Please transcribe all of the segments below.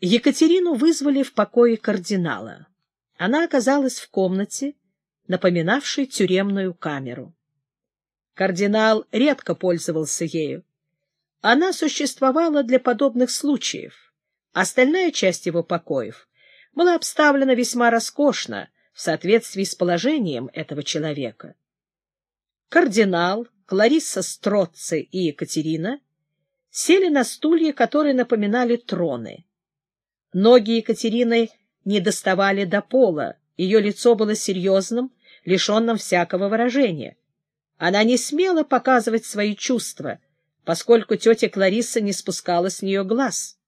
Екатерину вызвали в покое кардинала. Она оказалась в комнате, напоминавшей тюремную камеру. Кардинал редко пользовался ею. Она существовала для подобных случаев. Остальная часть его покоев была обставлена весьма роскошно, в соответствии с положением этого человека. Кардинал, Кларисса Строцци и Екатерина сели на стулья, которые напоминали троны. Ноги Екатерины не доставали до пола, ее лицо было серьезным, лишенным всякого выражения. Она не смела показывать свои чувства, поскольку тетя Кларисса не спускала с нее глаз.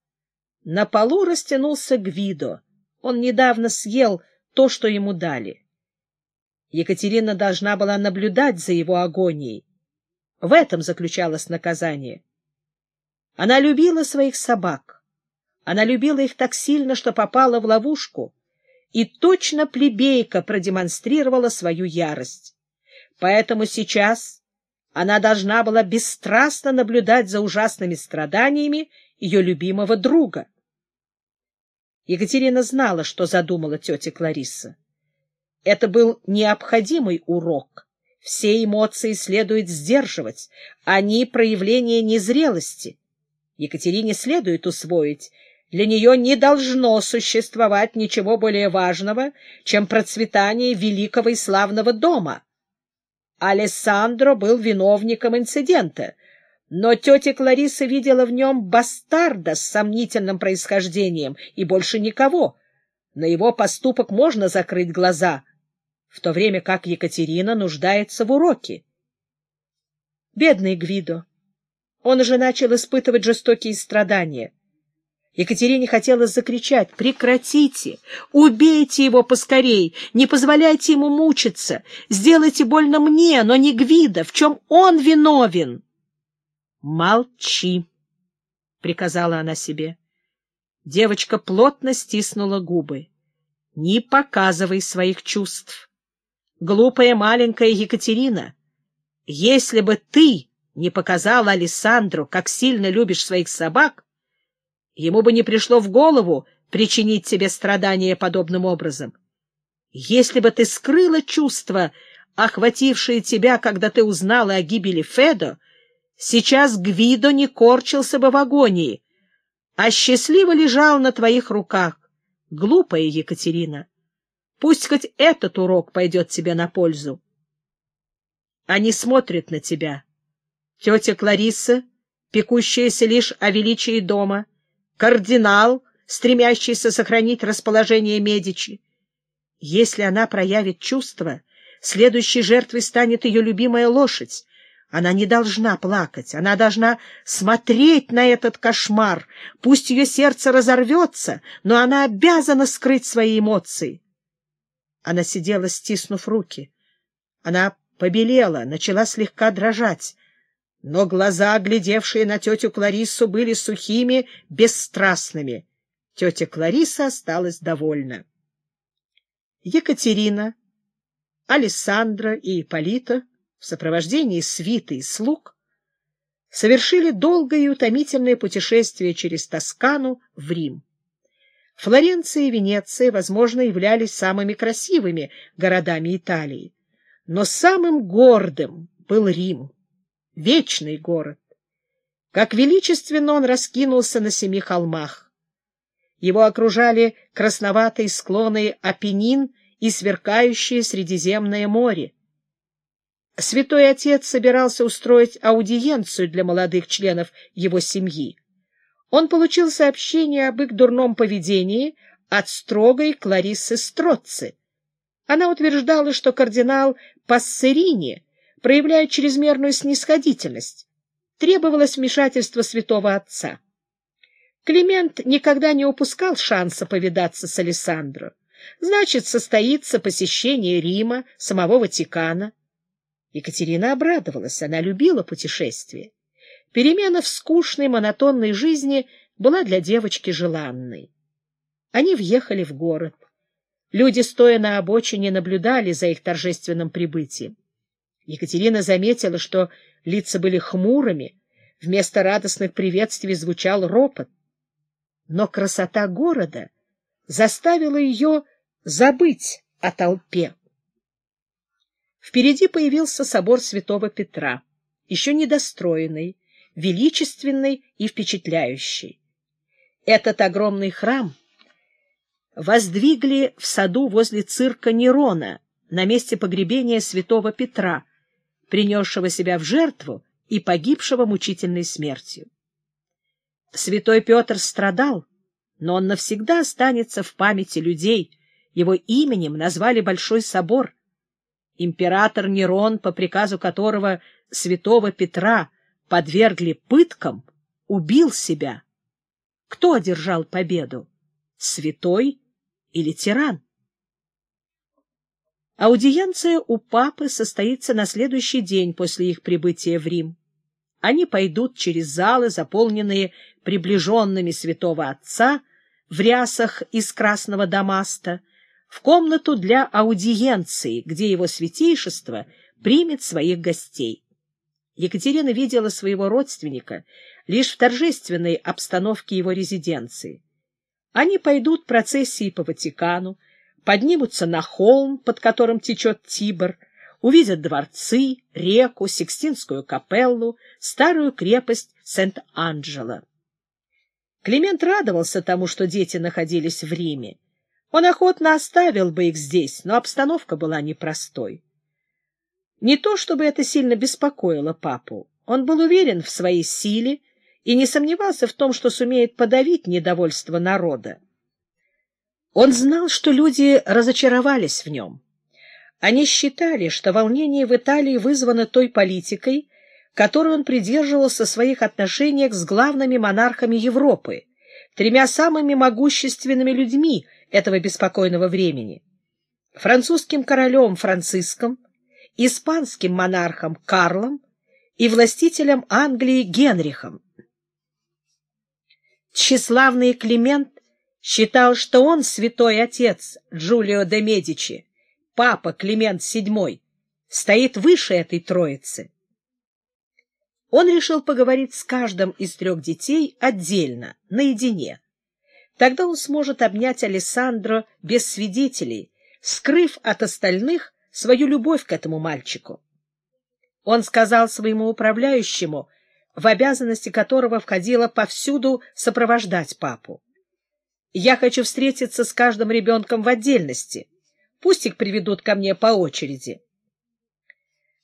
На полу растянулся Гвидо. Он недавно съел то, что ему дали. Екатерина должна была наблюдать за его агонией. В этом заключалось наказание. Она любила своих собак. Она любила их так сильно, что попала в ловушку, и точно плебейка продемонстрировала свою ярость. Поэтому сейчас она должна была бесстрастно наблюдать за ужасными страданиями ее любимого друга. Екатерина знала, что задумала тетя Кларисса. Это был необходимый урок. Все эмоции следует сдерживать, они — проявление незрелости. Екатерине следует усвоить — для нее не должно существовать ничего более важного, чем процветание великого и славного дома. Алессандро был виновником инцидента, но тетя Клариса видела в нем бастарда с сомнительным происхождением и больше никого. На его поступок можно закрыть глаза, в то время как Екатерина нуждается в уроке. Бедный Гвидо! Он уже начал испытывать жестокие страдания — Екатерине хотелось закричать «Прекратите! Убейте его поскорей! Не позволяйте ему мучиться! Сделайте больно мне, но не Гвида! В чем он виновен?» «Молчи!» — приказала она себе. Девочка плотно стиснула губы. «Не показывай своих чувств! Глупая маленькая Екатерина! Если бы ты не показала Александру, как сильно любишь своих собак, Ему бы не пришло в голову причинить тебе страдания подобным образом. Если бы ты скрыла чувства, охватившие тебя, когда ты узнала о гибели Федо, сейчас Гвидо не корчился бы в агонии, а счастливо лежал на твоих руках. Глупая Екатерина, пусть хоть этот урок пойдет тебе на пользу. Они смотрят на тебя. Тетя Клариса, пекущаяся лишь о величии дома, кардинал, стремящийся сохранить расположение Медичи. Если она проявит чувство, следующей жертвой станет ее любимая лошадь. Она не должна плакать, она должна смотреть на этот кошмар. Пусть ее сердце разорвется, но она обязана скрыть свои эмоции. Она сидела, стиснув руки. Она побелела, начала слегка дрожать но глаза, глядевшие на тетю Клариссу, были сухими, бесстрастными. Тетя Клариса осталась довольна. Екатерина, Алессандра и Ипполита в сопровождении свиты и слуг совершили долгое и утомительное путешествие через Тоскану в Рим. Флоренция и Венеция, возможно, являлись самыми красивыми городами Италии, но самым гордым был Рим вечный город. Как величественно он раскинулся на семи холмах. Его окружали красноватые склоны Апеннин и сверкающее Средиземное море. Святой Отец собирался устроить аудиенцию для молодых членов его семьи. Он получил сообщение об их дурном поведении от строгой Клариссы Строцци. Она утверждала, что кардинал Пассерини проявляя чрезмерную снисходительность. Требовалось вмешательство святого отца. Климент никогда не упускал шанса повидаться с Алессандро. Значит, состоится посещение Рима, самого Ватикана. Екатерина обрадовалась, она любила путешествия. Перемена в скучной, монотонной жизни была для девочки желанной. Они въехали в город. Люди, стоя на обочине, наблюдали за их торжественным прибытием. Екатерина заметила, что лица были хмурыми, вместо радостных приветствий звучал ропот. но красота города заставила ее забыть о толпе. Впереди появился собор святого Петра, еще недостроенный, величественный и впечатляющий. Этот огромный храм воздвигли в саду возле цирка Нерона, на месте погребения святого Петра, принесшего себя в жертву и погибшего мучительной смертью. Святой Петр страдал, но он навсегда останется в памяти людей. Его именем назвали Большой собор. Император Нерон, по приказу которого святого Петра подвергли пыткам, убил себя. Кто одержал победу? Святой или тиран? Аудиенция у папы состоится на следующий день после их прибытия в Рим. Они пойдут через залы, заполненные приближенными святого отца, в рясах из красного дамаста, в комнату для аудиенции, где его святейшество примет своих гостей. Екатерина видела своего родственника лишь в торжественной обстановке его резиденции. Они пойдут процессией по Ватикану, поднимутся на холм, под которым течет Тибр, увидят дворцы, реку, Сикстинскую капеллу, старую крепость Сент-Анджело. Климент радовался тому, что дети находились в Риме. Он охотно оставил бы их здесь, но обстановка была непростой. Не то, чтобы это сильно беспокоило папу. Он был уверен в своей силе и не сомневался в том, что сумеет подавить недовольство народа. Он знал, что люди разочаровались в нем. Они считали, что волнение в Италии вызвано той политикой, которую он придерживался в своих отношениях с главными монархами Европы, тремя самыми могущественными людьми этого беспокойного времени — французским королем Франциском, испанским монархом Карлом и властителем Англии Генрихом. Тщеславный Климент считал, что он святой отец Джулио де Медичи, папа Климент VII, стоит выше этой троицы. Он решил поговорить с каждым из трех детей отдельно, наедине. Тогда он сможет обнять Алессандро без свидетелей, скрыв от остальных свою любовь к этому мальчику. Он сказал своему управляющему, в обязанности которого входило повсюду сопровождать папу. Я хочу встретиться с каждым ребенком в отдельности. Пусть их приведут ко мне по очереди.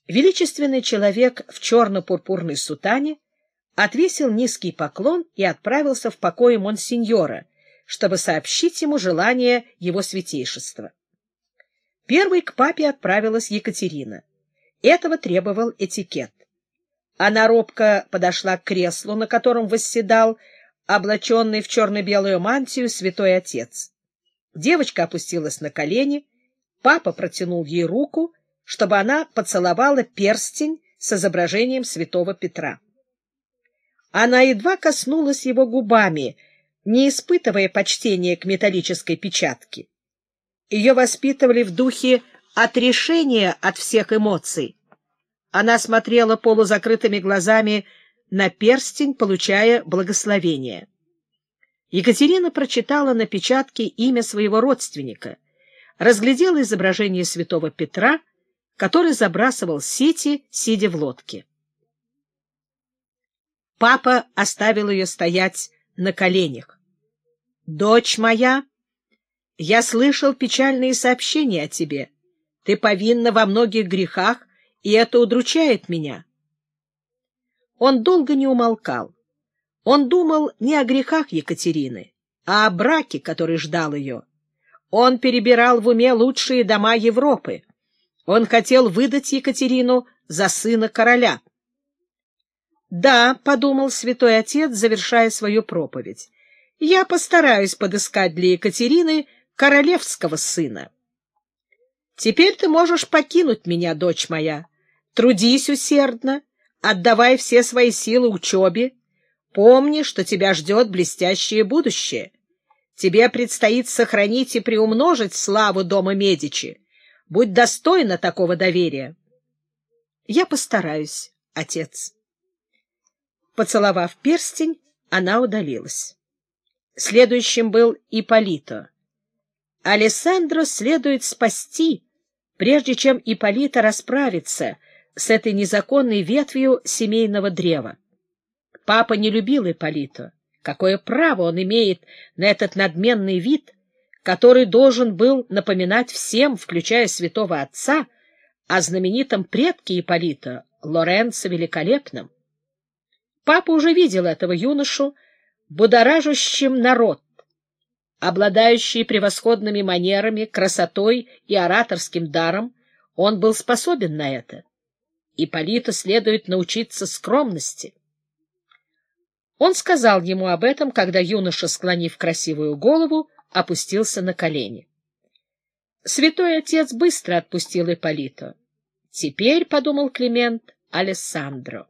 Величественный человек в черно-пурпурной сутане отвесил низкий поклон и отправился в покое монсеньора, чтобы сообщить ему желание его святейшества. Первой к папе отправилась Екатерина. Этого требовал этикет. Она робко подошла к креслу, на котором восседал облаченный в черно-белую мантию святой отец. Девочка опустилась на колени, папа протянул ей руку, чтобы она поцеловала перстень с изображением святого Петра. Она едва коснулась его губами, не испытывая почтения к металлической печатке. Ее воспитывали в духе отрешения от всех эмоций. Она смотрела полузакрытыми глазами на перстень, получая благословение. Екатерина прочитала на печатке имя своего родственника, разглядела изображение святого Петра, который забрасывал сети, сидя в лодке. Папа оставил ее стоять на коленях. «Дочь моя, я слышал печальные сообщения о тебе. Ты повинна во многих грехах, и это удручает меня. Он долго не умолкал. Он думал не о грехах Екатерины, а о браке, который ждал ее. Он перебирал в уме лучшие дома Европы. Он хотел выдать Екатерину за сына короля. «Да», — подумал святой отец, завершая свою проповедь, — «я постараюсь подыскать для Екатерины королевского сына». «Теперь ты можешь покинуть меня, дочь моя. Трудись усердно, Отдавай все свои силы учебе. Помни, что тебя ждет блестящее будущее. Тебе предстоит сохранить и приумножить славу дома Медичи. Будь достойна такого доверия. Я постараюсь, отец. Поцеловав перстень, она удалилась. Следующим был Ипполито. Алессандро следует спасти, прежде чем Ипполито расправится с этой незаконной ветвью семейного древа. Папа не любил Ипполито. Какое право он имеет на этот надменный вид, который должен был напоминать всем, включая святого отца, о знаменитом предке Ипполита, Лоренцо Великолепном? Папа уже видел этого юношу, будоражащим народ, обладающий превосходными манерами, красотой и ораторским даром, он был способен на это. Ипполиту следует научиться скромности. Он сказал ему об этом, когда юноша, склонив красивую голову, опустился на колени. Святой отец быстро отпустил Ипполита. Теперь, — подумал Климент, — Алессандро.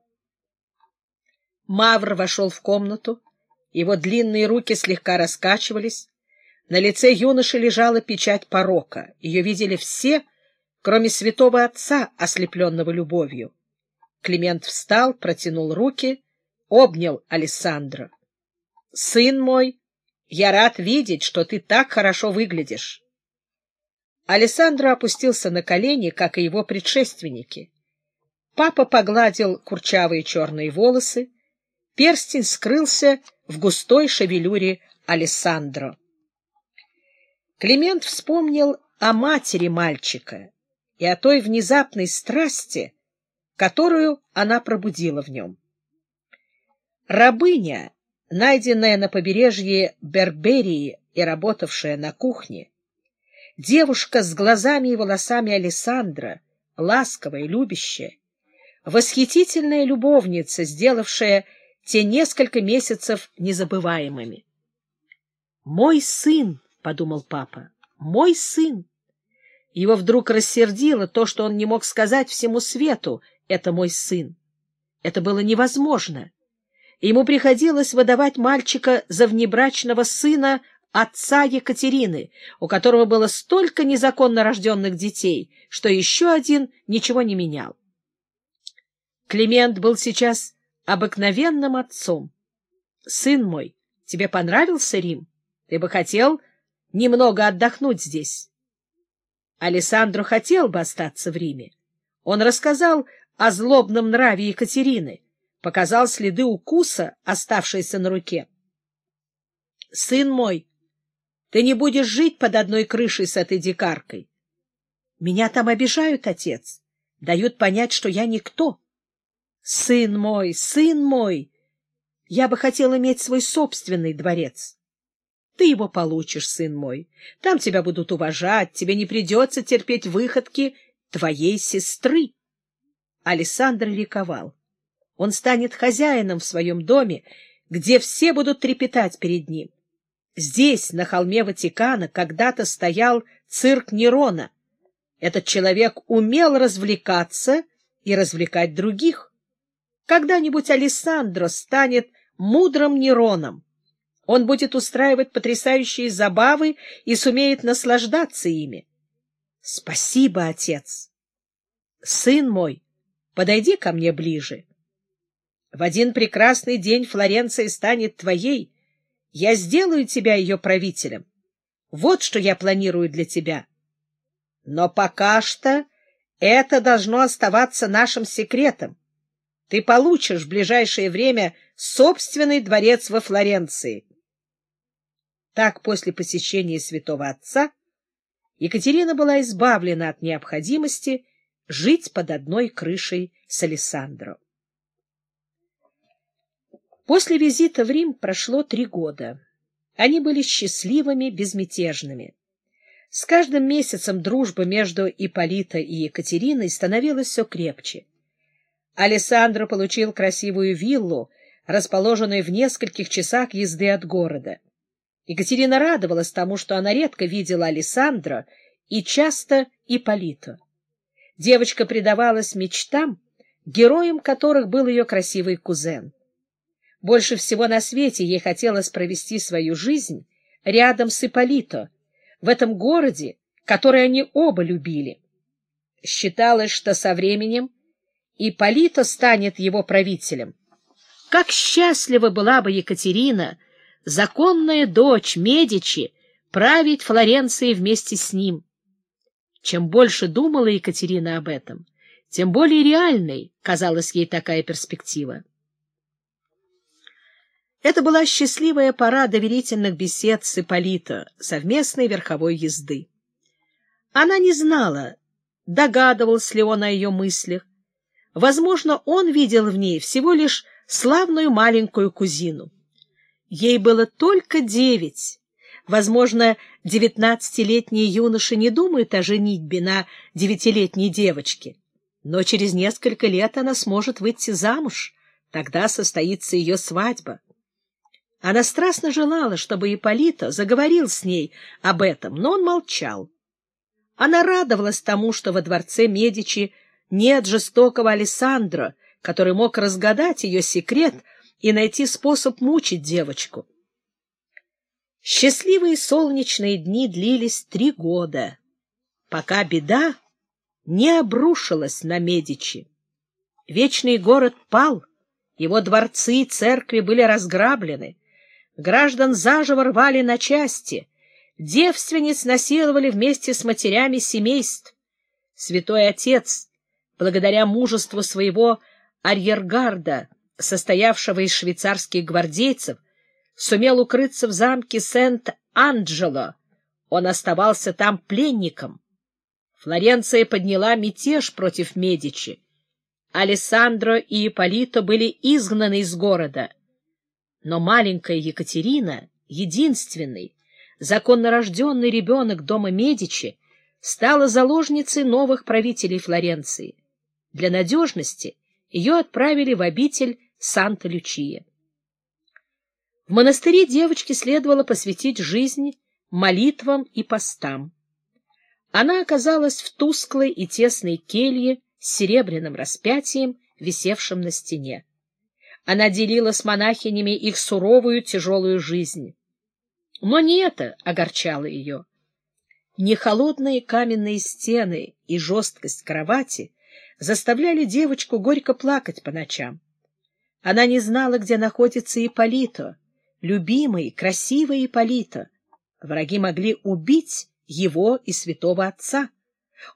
Мавр вошел в комнату, его длинные руки слегка раскачивались, на лице юноши лежала печать порока, ее видели все, кроме святого отца, ослепленного любовью. Климент встал, протянул руки обнял Алессандро. — Сын мой, я рад видеть, что ты так хорошо выглядишь. Алессандро опустился на колени, как и его предшественники. Папа погладил курчавые черные волосы, перстень скрылся в густой шевелюре Алессандро. Климент вспомнил о матери мальчика и о той внезапной страсти, которую она пробудила в нем. Рабыня, найденная на побережье Берберии и работавшая на кухне, девушка с глазами и волосами Александра, ласковая, любящая, восхитительная любовница, сделавшая те несколько месяцев незабываемыми. «Мой сын», — подумал папа, — «мой сын». Его вдруг рассердило то, что он не мог сказать всему свету «это мой сын». Это было невозможно. Ему приходилось выдавать мальчика за внебрачного сына отца Екатерины, у которого было столько незаконно рожденных детей, что еще один ничего не менял. Климент был сейчас обыкновенным отцом. «Сын мой, тебе понравился Рим? Ты бы хотел немного отдохнуть здесь?» Алессандро хотел бы остаться в Риме. Он рассказал о злобном нраве Екатерины, показал следы укуса, оставшиеся на руке. — Сын мой, ты не будешь жить под одной крышей с этой дикаркой. — Меня там обижают, отец, дают понять, что я никто. — Сын мой, сын мой, я бы хотел иметь свой собственный дворец. Ты его получишь, сын мой. Там тебя будут уважать, тебе не придется терпеть выходки твоей сестры. Александр ликовал. Он станет хозяином в своем доме, где все будут трепетать перед ним. Здесь, на холме Ватикана, когда-то стоял цирк Нерона. Этот человек умел развлекаться и развлекать других. Когда-нибудь Алессандро станет мудрым Нероном. Он будет устраивать потрясающие забавы и сумеет наслаждаться ими. Спасибо, отец. Сын мой, подойди ко мне ближе. В один прекрасный день Флоренция станет твоей. Я сделаю тебя ее правителем. Вот что я планирую для тебя. Но пока что это должно оставаться нашим секретом. Ты получишь в ближайшее время собственный дворец во Флоренции. Так, после посещения святого отца, Екатерина была избавлена от необходимости жить под одной крышей с Алессандро. После визита в Рим прошло три года. Они были счастливыми, безмятежными. С каждым месяцем дружба между Ипполита и Екатериной становилась все крепче. Алессандро получил красивую виллу, расположенную в нескольких часах езды от города. Екатерина радовалась тому, что она редко видела Алессандро и часто Ипполита. Девочка предавалась мечтам, героем которых был ее красивый кузен. Больше всего на свете ей хотелось провести свою жизнь рядом с Ипполито, в этом городе, который они оба любили. Считалось, что со временем Ипполито станет его правителем. Как счастлива была бы Екатерина законная дочь Медичи, править Флоренцией вместе с ним. Чем больше думала Екатерина об этом, тем более реальной казалась ей такая перспектива. Это была счастливая пора доверительных бесед с Ипполито, совместной верховой езды. Она не знала, догадывался ли он о ее мыслях. Возможно, он видел в ней всего лишь славную маленькую кузину. Ей было только девять. Возможно, девятнадцатилетние юноши не думают о женитьбе на девятилетней девочке. Но через несколько лет она сможет выйти замуж. Тогда состоится ее свадьба. Она страстно желала, чтобы Ипполита заговорил с ней об этом, но он молчал. Она радовалась тому, что во дворце Медичи нет жестокого Алессандро, который мог разгадать ее секрет и найти способ мучить девочку. Счастливые солнечные дни длились три года, пока беда не обрушилась на Медичи. Вечный город пал, его дворцы и церкви были разграблены, граждан заживо рвали на части, девственниц насиловали вместе с матерями семейств. Святой Отец, благодаря мужеству своего арьергарда, состоявшего из швейцарских гвардейцев, сумел укрыться в замке Сент-Анджело. Он оставался там пленником. Флоренция подняла мятеж против Медичи. Алессандро и Ипполито были изгнаны из города. Но маленькая Екатерина, единственный, законно рожденный ребенок дома Медичи, стала заложницей новых правителей Флоренции. Для надежности ее отправили в обитель Санта-Лючия. В монастыре девочке следовало посвятить жизнь молитвам и постам. Она оказалась в тусклой и тесной келье с серебряным распятием, висевшим на стене. Она делила с монахинями их суровую тяжелую жизнь. Но не это огорчало ее. Не холодные каменные стены и жесткость кровати заставляли девочку горько плакать по ночам. Она не знала, где находится Ипполито, любимый, красивый Ипполито. Враги могли убить его и святого отца.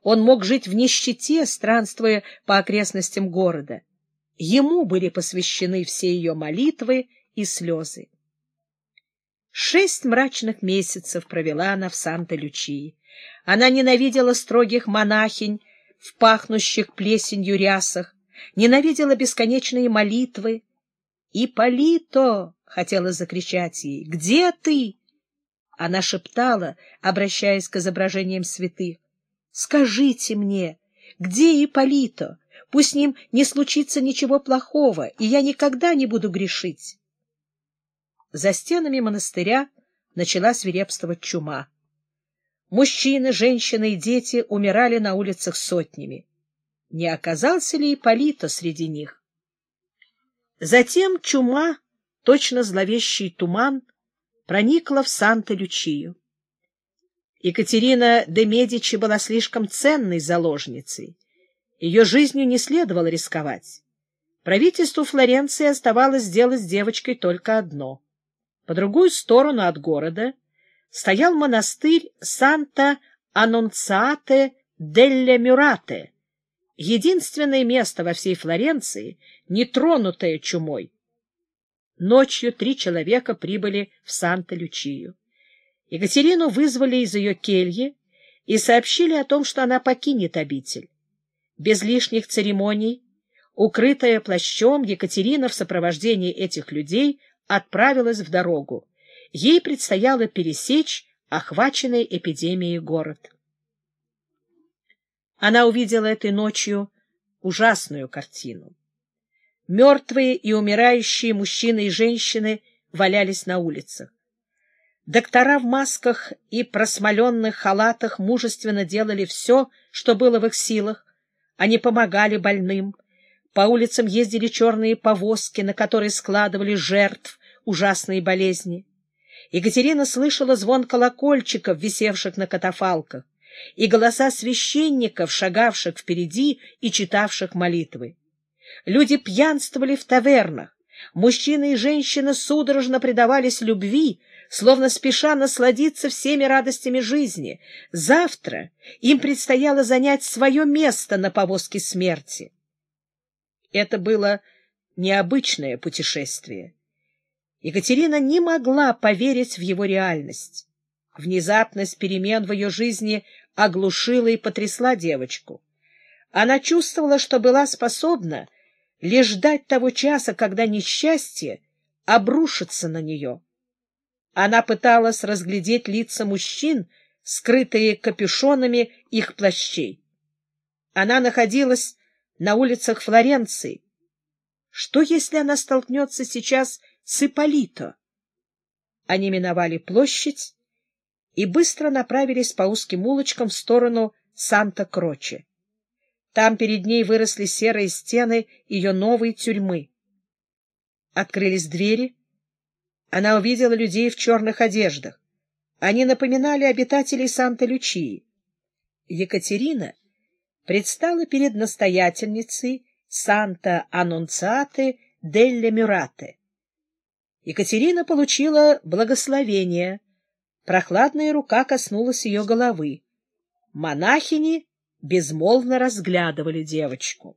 Он мог жить в нищете, странствуя по окрестностям города. Ему были посвящены все ее молитвы и слезы. Шесть мрачных месяцев провела она в Санта-Лючии. Она ненавидела строгих монахинь в пахнущих плесенью рясах, ненавидела бесконечные молитвы. «Ипполито!» — хотела закричать ей. «Где ты?» Она шептала, обращаясь к изображениям святых. «Скажите мне, где Ипполито? Пусть с ним не случится ничего плохого, и я никогда не буду грешить». За стенами монастыря начала свирепствовать чума. Мужчины, женщины и дети умирали на улицах сотнями. Не оказался ли Ипполита среди них? Затем чума, точно зловещий туман, проникла в Санта-Лючию. Екатерина де Медичи была слишком ценной заложницей. Ее жизнью не следовало рисковать. Правительству Флоренции оставалось сделать с девочкой только одно — по другую сторону от города стоял монастырь Санта-Аннунциате делле Мюрате, единственное место во всей Флоренции, не тронутое чумой. Ночью три человека прибыли в Санта-Лючию. Екатерину вызвали из ее кельи и сообщили о том, что она покинет обитель. Без лишних церемоний, укрытая плащом, Екатерина в сопровождении этих людей отправилась в дорогу. Ей предстояло пересечь охваченный эпидемией город. Она увидела этой ночью ужасную картину. Мертвые и умирающие мужчины и женщины валялись на улицах. Доктора в масках и просмоленных халатах мужественно делали все, что было в их силах. Они помогали больным. По улицам ездили черные повозки, на которые складывали жертв, ужасные болезни. Екатерина слышала звон колокольчиков, висевших на катафалках, и голоса священников, шагавших впереди и читавших молитвы. Люди пьянствовали в тавернах, Мужчина и женщина судорожно предавались любви, словно спеша насладиться всеми радостями жизни. Завтра им предстояло занять свое место на повозке смерти. Это было необычное путешествие. Екатерина не могла поверить в его реальность. Внезапность перемен в ее жизни оглушила и потрясла девочку. Она чувствовала, что была способна лишь ждать того часа, когда несчастье обрушится на нее. Она пыталась разглядеть лица мужчин, скрытые капюшонами их плащей. Она находилась на улицах Флоренции. Что, если она столкнется сейчас с Ипполито? Они миновали площадь и быстро направились по узким улочкам в сторону Санта-Кроче. Там перед ней выросли серые стены ее новой тюрьмы. Открылись двери. Она увидела людей в черных одеждах. Они напоминали обитателей Санта-Лючии. Екатерина предстала перед настоятельницей Санта-Аннунциаты Делле Мюрате. Екатерина получила благословение. Прохладная рука коснулась ее головы. Монахини безмолвно разглядывали девочку.